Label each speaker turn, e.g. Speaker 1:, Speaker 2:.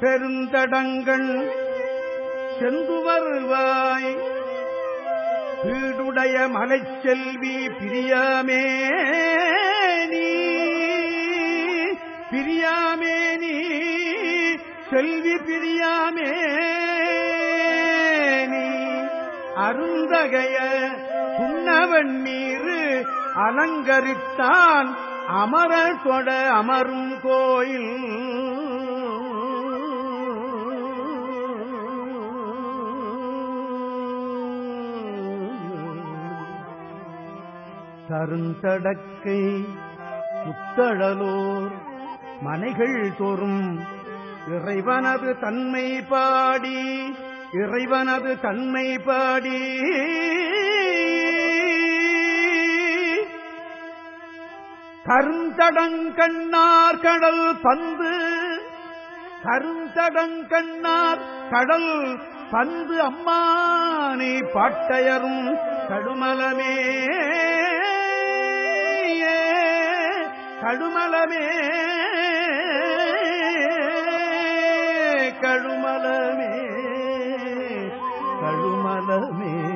Speaker 1: பெருந்தடங்கள் செந்துவருவாய் உடைய மலைச்செல்வி பிரியாமே நீ. பிரியாமே நீ செல்வி பிரியாமே நீ. அருந்தகைய சுண்ணவன் நீரு அலங்கரித்தான் அமரர் தொட அமரும் கோயில். தருந்தடக்கை முத்தழலோர் மனைகள் தோறும் இறைவனது தன்மை பாடி இறைவனது தன்மை பாடி. கருந்தடங்கண்ணார் கடல் பந்து கருந்தடங்கண்ணார் கடல் பந்து அம்மானை பாட்டையரும் கடுமலமே கடுமலமே. கடுமலமே. கடுமலமே.